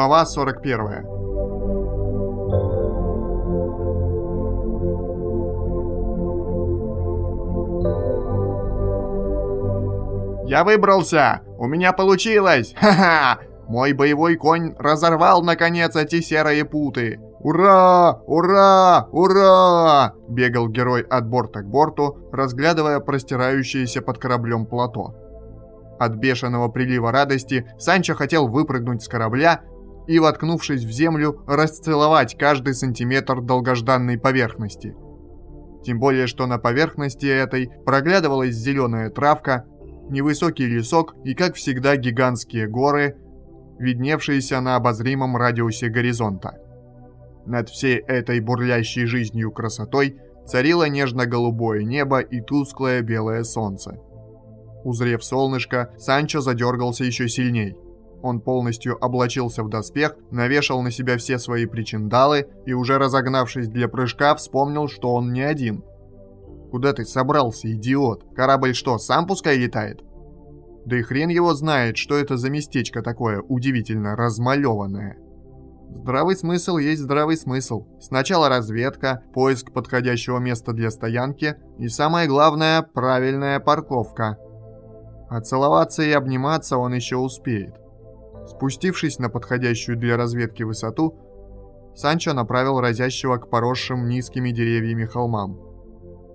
Глава 41 «Я выбрался! У меня получилось! Ха-ха! Мой боевой конь разорвал, наконец, эти серые путы! «Ура! Ура! Ура!» — бегал герой от борта к борту, разглядывая простирающееся под кораблем плато. От бешеного прилива радости Санчо хотел выпрыгнуть с корабля и, воткнувшись в землю, расцеловать каждый сантиметр долгожданной поверхности. Тем более, что на поверхности этой проглядывалась зеленая травка, невысокий лесок и, как всегда, гигантские горы, видневшиеся на обозримом радиусе горизонта. Над всей этой бурлящей жизнью красотой царило нежно-голубое небо и тусклое белое солнце. Узрев солнышко, Санчо задергался еще сильней. Он полностью облачился в доспех, навешал на себя все свои причиндалы и, уже разогнавшись для прыжка, вспомнил, что он не один. «Куда ты собрался, идиот? Корабль что, сам пускай летает?» Да и хрен его знает, что это за местечко такое удивительно размалеванное. Здравый смысл есть здравый смысл. Сначала разведка, поиск подходящего места для стоянки и самое главное, правильная парковка. А целоваться и обниматься он еще успеет. Спустившись на подходящую для разведки высоту, Санчо направил разящего к поросшим низкими деревьями холмам.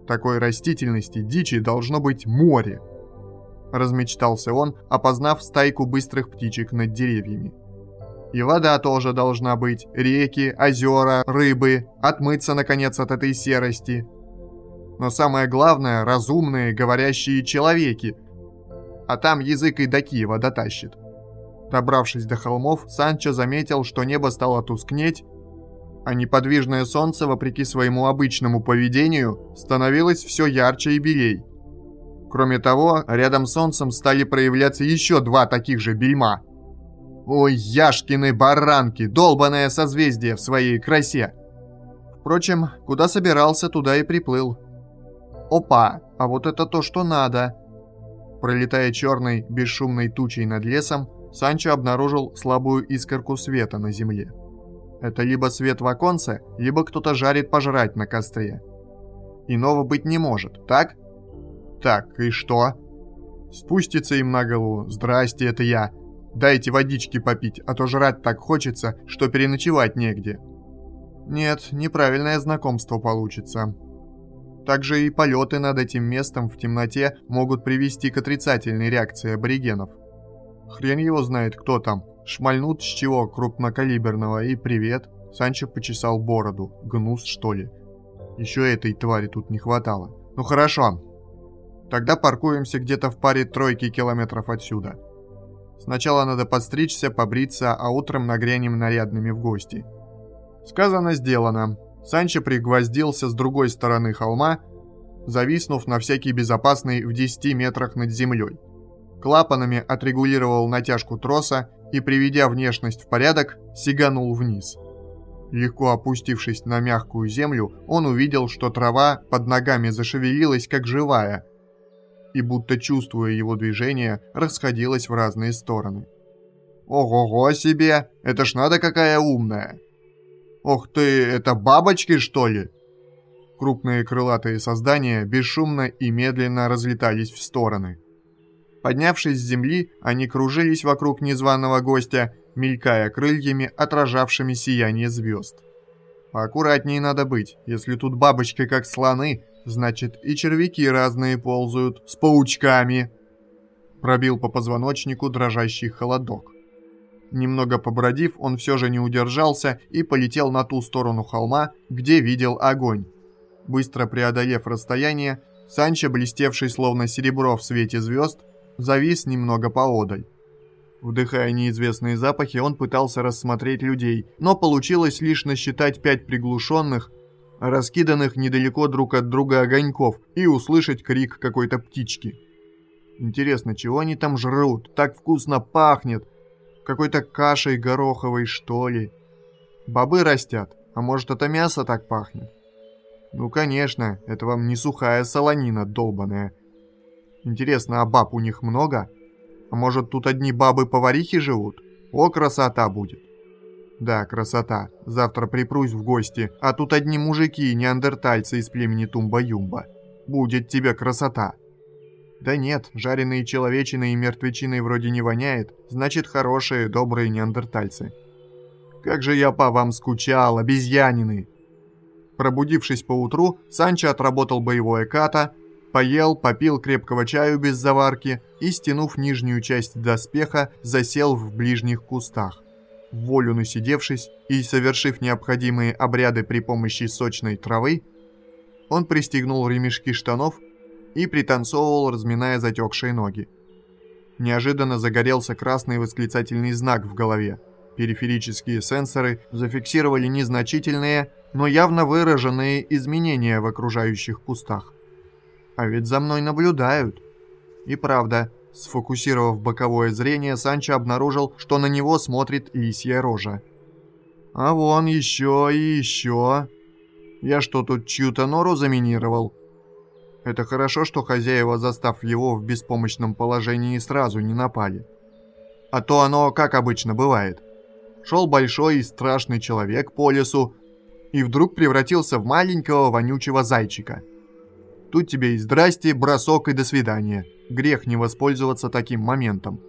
Такой растительности дичи должно быть море. Размечтался он, опознав стайку быстрых птичек над деревьями. И вода тоже должна быть, реки, озера, рыбы, отмыться, наконец, от этой серости. Но самое главное, разумные, говорящие человеки. А там язык и до Киева дотащит. Добравшись до холмов, Санчо заметил, что небо стало тускнеть, а неподвижное солнце, вопреки своему обычному поведению, становилось все ярче и белей. Кроме того, рядом с солнцем стали проявляться еще два таких же бельма – Ой, яшкины баранки, долбаное созвездие в своей красе. Впрочем, куда собирался, туда и приплыл. Опа, а вот это то, что надо. Пролетая черной, бесшумной тучей над лесом, Санчо обнаружил слабую искорку света на земле. Это либо свет в оконце, либо кто-то жарит пожрать на костре. Иного быть не может, так? Так, и что? Спустится им на голову. Здрасте, это я. Дайте водички попить, а то жрать так хочется, что переночевать негде. Нет, неправильное знакомство получится. Также и полеты над этим местом в темноте могут привести к отрицательной реакции аборигенов. Хрен его знает, кто там. Шмальнут с чего крупнокалиберного и привет. Санчо почесал бороду. Гнус, что ли? Еще этой твари тут не хватало. Ну хорошо. Тогда паркуемся где-то в паре тройки километров отсюда. Сначала надо подстричься, побриться, а утром нагрянем нарядными в гости. Сказано, сделано. Санчо пригвоздился с другой стороны холма, зависнув на всякий безопасный в 10 метрах над землей. Клапанами отрегулировал натяжку троса и, приведя внешность в порядок, сиганул вниз. Легко опустившись на мягкую землю, он увидел, что трава под ногами зашевелилась как живая – и, будто чувствуя его движение, расходилась в разные стороны. «Ого-го себе! Это ж надо какая умная!» «Ох ты, это бабочки, что ли?» Крупные крылатые создания бесшумно и медленно разлетались в стороны. Поднявшись с земли, они кружились вокруг незваного гостя, мелькая крыльями, отражавшими сияние звезд. Поаккуратнее надо быть, если тут бабочки как слоны, Значит, и червяки разные ползают, с паучками. Пробил по позвоночнику дрожащий холодок. Немного побродив, он все же не удержался и полетел на ту сторону холма, где видел огонь. Быстро преодолев расстояние, Санчо, блестевший словно серебро в свете звезд, завис немного поодаль. Вдыхая неизвестные запахи, он пытался рассмотреть людей, но получилось лишь насчитать пять приглушенных, раскиданных недалеко друг от друга огоньков, и услышать крик какой-то птички. Интересно, чего они там жрут? Так вкусно пахнет. Какой-то кашей гороховой, что ли. Бобы растят, а может это мясо так пахнет? Ну, конечно, это вам не сухая солонина долбаная. Интересно, а баб у них много? А может тут одни бабы-поварихи живут? О, красота будет. Да, красота. Завтра припрусь в гости, а тут одни мужики, неандертальцы из племени Тумба-Юмба. Будет тебе красота. Да нет, жареные человечины и мертвечиной вроде не воняет, значит хорошие, добрые неандертальцы. Как же я по вам скучал, обезьянины! Пробудившись поутру, Санчо отработал боевое ката, поел, попил крепкого чаю без заварки и, стянув нижнюю часть доспеха, засел в ближних кустах. Волю насидевшись и совершив необходимые обряды при помощи сочной травы, он пристегнул ремешки штанов и пританцовывал, разминая затекшие ноги. Неожиданно загорелся красный восклицательный знак в голове. Периферические сенсоры зафиксировали незначительные, но явно выраженные изменения в окружающих кустах. А ведь за мной наблюдают. И правда, сфокусировав боковое зрение, Санчо обнаружил, что на него смотрит лисья рожа. А вон еще и еще. Я что, тут чью-то нору заминировал? Это хорошо, что хозяева, застав его в беспомощном положении, сразу не напали. А то оно, как обычно бывает. Шел большой и страшный человек по лесу, и вдруг превратился в маленького вонючего зайчика. Тут тебе и здрасте, бросок и до свидания. Грех не воспользоваться таким моментом.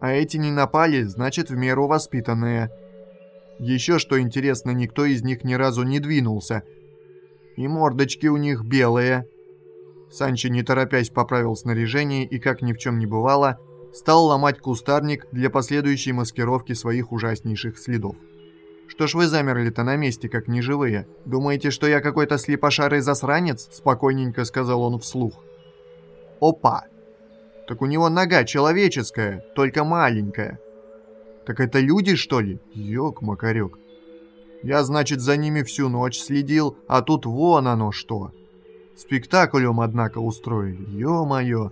А эти не напали, значит в меру воспитанные. Еще что интересно, никто из них ни разу не двинулся, и мордочки у них белые. Санчо, не торопясь, поправил снаряжение и, как ни в чем не бывало, стал ломать кустарник для последующей маскировки своих ужаснейших следов. «Что ж вы замерли-то на месте, как неживые? Думаете, что я какой-то слепошарый засранец?» – спокойненько сказал он вслух. «Опа! Так у него нога человеческая, только маленькая. Так это люди, что ли? Ёк-макарёк. Я, значит, за ними всю ночь следил, а тут вон оно что. Спектаклем, однако, устроили. Ё-моё,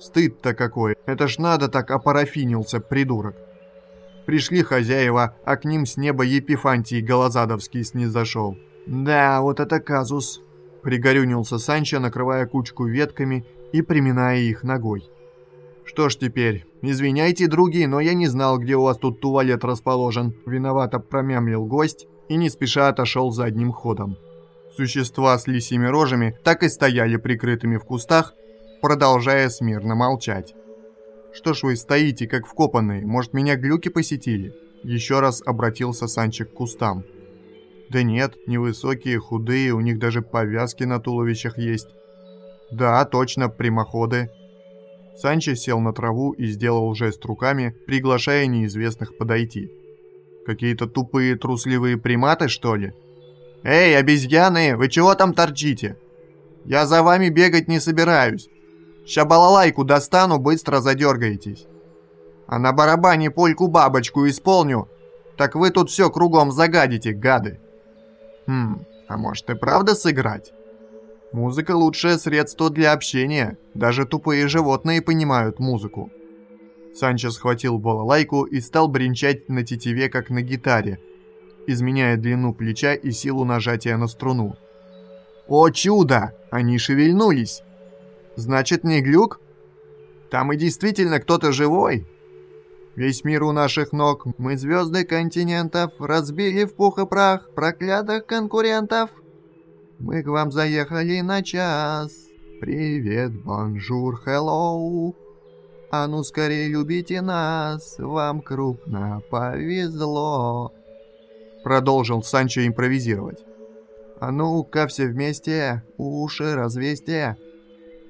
стыд-то какой. Это ж надо так опарафинился, придурок. Пришли хозяева, а к ним с неба Епифантий Голозадовский снизошел. Да, вот это казус. Пригорюнился Санчо, накрывая кучку ветками и приминая их ногой. «Что ж теперь, извиняйте, други, но я не знал, где у вас тут туалет расположен», — виновато промямлил гость, и не спеша отошел задним ходом. Существа с лисьими рожами так и стояли прикрытыми в кустах, продолжая смирно молчать. «Что ж вы стоите, как вкопанные? Может, меня глюки посетили?» Еще раз обратился Санчик к кустам. «Да нет, невысокие, худые, у них даже повязки на туловищах есть». «Да, точно, прямоходы». Санчо сел на траву и сделал жест руками, приглашая неизвестных подойти. Какие-то тупые трусливые приматы, что ли? Эй, обезьяны, вы чего там торчите? Я за вами бегать не собираюсь. Ща балалайку достану, быстро задергаетесь. А на барабане польку-бабочку исполню, так вы тут все кругом загадите, гады. Хм, а может и правда сыграть? Музыка лучшее средство для общения. Даже тупые животные понимают музыку. Санчо схватил балалайку и стал бренчать на тетиве, как на гитаре, изменяя длину плеча и силу нажатия на струну. «О чудо! Они шевельнулись! Значит, не глюк? Там и действительно кто-то живой!» Весь мир у наших ног, мы звезды континентов, разбили в пух и прах проклятых конкурентов. Мы к вам заехали на час. Привет, bonjour, hello. А ну скорее любите нас, вам крупно повезло. Продолжил Санчо импровизировать. А ну-ка все вместе, уши развесьте.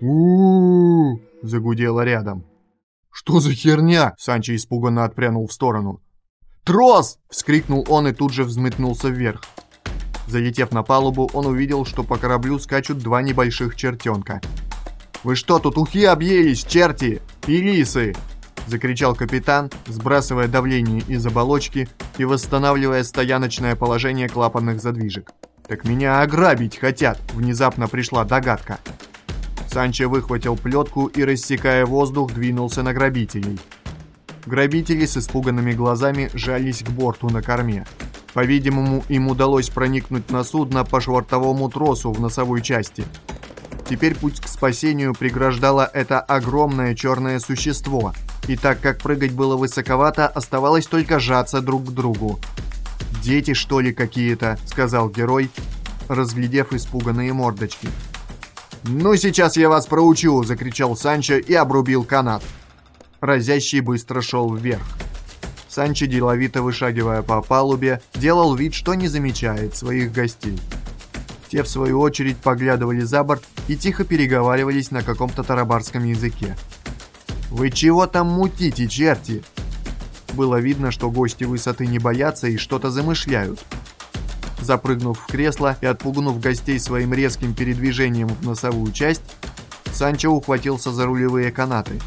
У загудело рядом. «Что за херня?» Санчо испуганно отпрянул в сторону. «Трос!» — вскрикнул он и тут же взметнулся вверх. Залетев на палубу, он увидел, что по кораблю скачут два небольших чертенка. «Вы что, тут ухи объелись, черти? И лисы!» Закричал капитан, сбрасывая давление из оболочки и восстанавливая стояночное положение клапанных задвижек. «Так меня ограбить хотят!» – внезапно пришла догадка. Санчо выхватил плетку и, рассекая воздух, двинулся на грабителей. Грабители с испуганными глазами жались к борту на корме. По-видимому, им удалось проникнуть на судно по швартовому тросу в носовой части – Теперь путь к спасению преграждало это огромное черное существо, и так как прыгать было высоковато, оставалось только жаться друг к другу. «Дети, что ли, какие-то?» — сказал герой, разглядев испуганные мордочки. «Ну, сейчас я вас проучу!» — закричал Санчо и обрубил канат. Разящий быстро шел вверх. Санчо, деловито вышагивая по палубе, делал вид, что не замечает своих гостей. Те, в свою очередь, поглядывали за борт и тихо переговаривались на каком-то тарабарском языке. «Вы чего там мутите, черти?» Было видно, что гости высоты не боятся и что-то замышляют. Запрыгнув в кресло и отпугнув гостей своим резким передвижением в носовую часть, Санчо ухватился за рулевые канаты.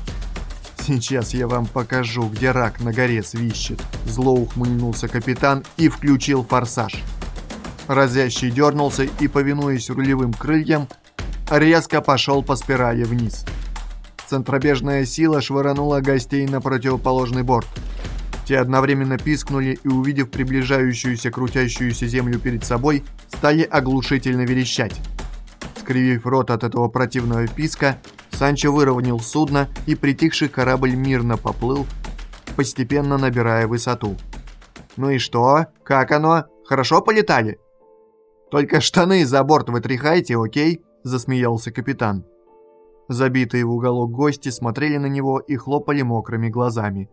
«Сейчас я вам покажу, где рак на горе свищет», зло ухмыльнулся капитан и включил форсаж. Разящий дернулся и, повинуясь рулевым крыльям, резко пошел по спирали вниз. Центробежная сила швырнула гостей на противоположный борт – те одновременно пискнули и, увидев приближающуюся крутящуюся землю перед собой, стали оглушительно верещать. Скривив рот от этого противного писка, Санчо выровнял судно, и притихший корабль мирно поплыл, постепенно набирая высоту. «Ну и что? Как оно? Хорошо полетали?» «Только штаны за борт вытряхайте, окей?» – засмеялся капитан. Забитые в уголок гости смотрели на него и хлопали мокрыми глазами.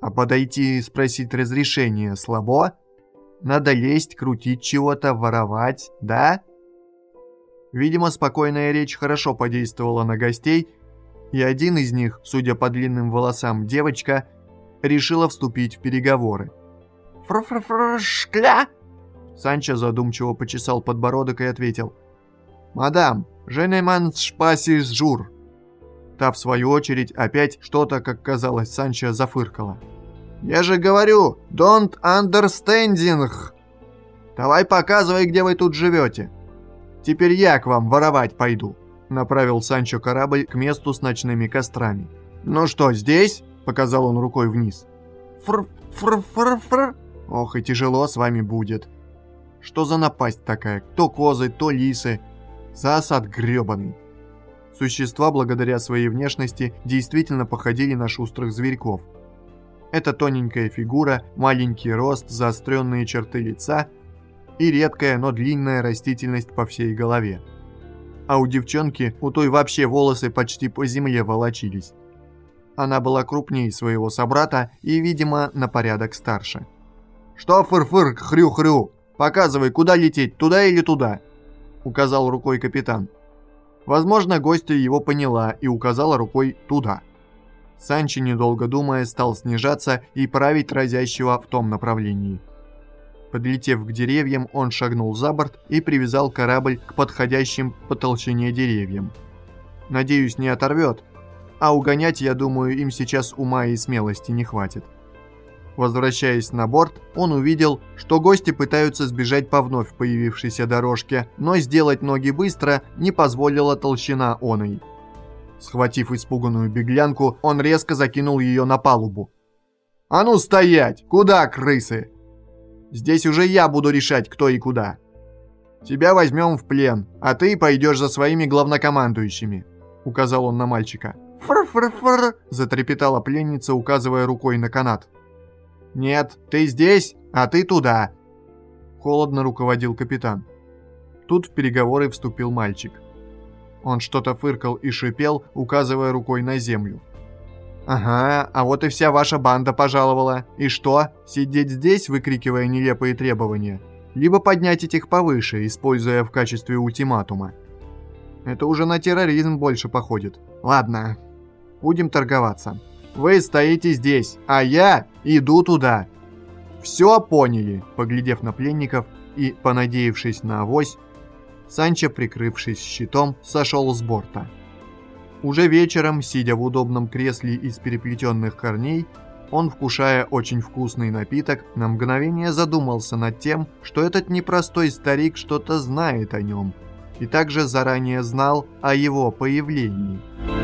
А подойти и спросить разрешения слабо? Надо лезть, крутить чего-то, воровать, да? Видимо, спокойная речь хорошо подействовала на гостей, и один из них, судя по длинным волосам девочка, решила вступить в переговоры. «Фр-фр-фр-шкля!» Санчо задумчиво почесал подбородок и ответил. «Madame, je ne mange pas six jours!» Та, в свою очередь, опять что-то, как казалось, Санчо зафыркала. «Я же говорю, don't understanding!» «Давай показывай, где вы тут живете!» «Теперь я к вам воровать пойду!» Направил Санчо корабль к месту с ночными кострами. «Ну что, здесь?» – показал он рукой вниз. «Фр-фр-фр-фр!» «Ох, и тяжело с вами будет!» «Что за напасть такая? То козы, то лисы!» «Засад грёбаный!» Существа, благодаря своей внешности, действительно походили на шустрых зверьков. Это тоненькая фигура, маленький рост, заостренные черты лица и редкая, но длинная растительность по всей голове. А у девчонки, у той вообще волосы почти по земле волочились. Она была крупнее своего собрата и, видимо, на порядок старше. «Что фыр-фыр, хрю-хрю? Показывай, куда лететь, туда или туда?» Указал рукой капитан. Возможно, гостья его поняла и указала рукой туда. Санчо, недолго думая, стал снижаться и править разящего в том направлении. Подлетев к деревьям, он шагнул за борт и привязал корабль к подходящим по толщине деревьям. Надеюсь, не оторвет, а угонять, я думаю, им сейчас ума и смелости не хватит. Возвращаясь на борт, он увидел, что гости пытаются сбежать по вновь появившейся дорожке, но сделать ноги быстро не позволила толщина оной. Схватив испуганную беглянку, он резко закинул ее на палубу. «А ну стоять! Куда, крысы?» «Здесь уже я буду решать, кто и куда. Тебя возьмем в плен, а ты пойдешь за своими главнокомандующими», — указал он на мальчика. «Фр-фр-фр!» — затрепетала пленница, указывая рукой на канат. «Нет, ты здесь, а ты туда!» Холодно руководил капитан. Тут в переговоры вступил мальчик. Он что-то фыркал и шипел, указывая рукой на землю. «Ага, а вот и вся ваша банда пожаловала. И что, сидеть здесь, выкрикивая нелепые требования? Либо поднять этих повыше, используя в качестве ультиматума?» Это уже на терроризм больше походит. Ладно, будем торговаться. Вы стоите здесь, а я иду туда. Все поняли, поглядев на пленников и понадеявшись на авось, Санчо, прикрывшись щитом, сошел с борта. Уже вечером, сидя в удобном кресле из переплетенных корней, он, вкушая очень вкусный напиток, на мгновение задумался над тем, что этот непростой старик что-то знает о нем, и также заранее знал о его появлении –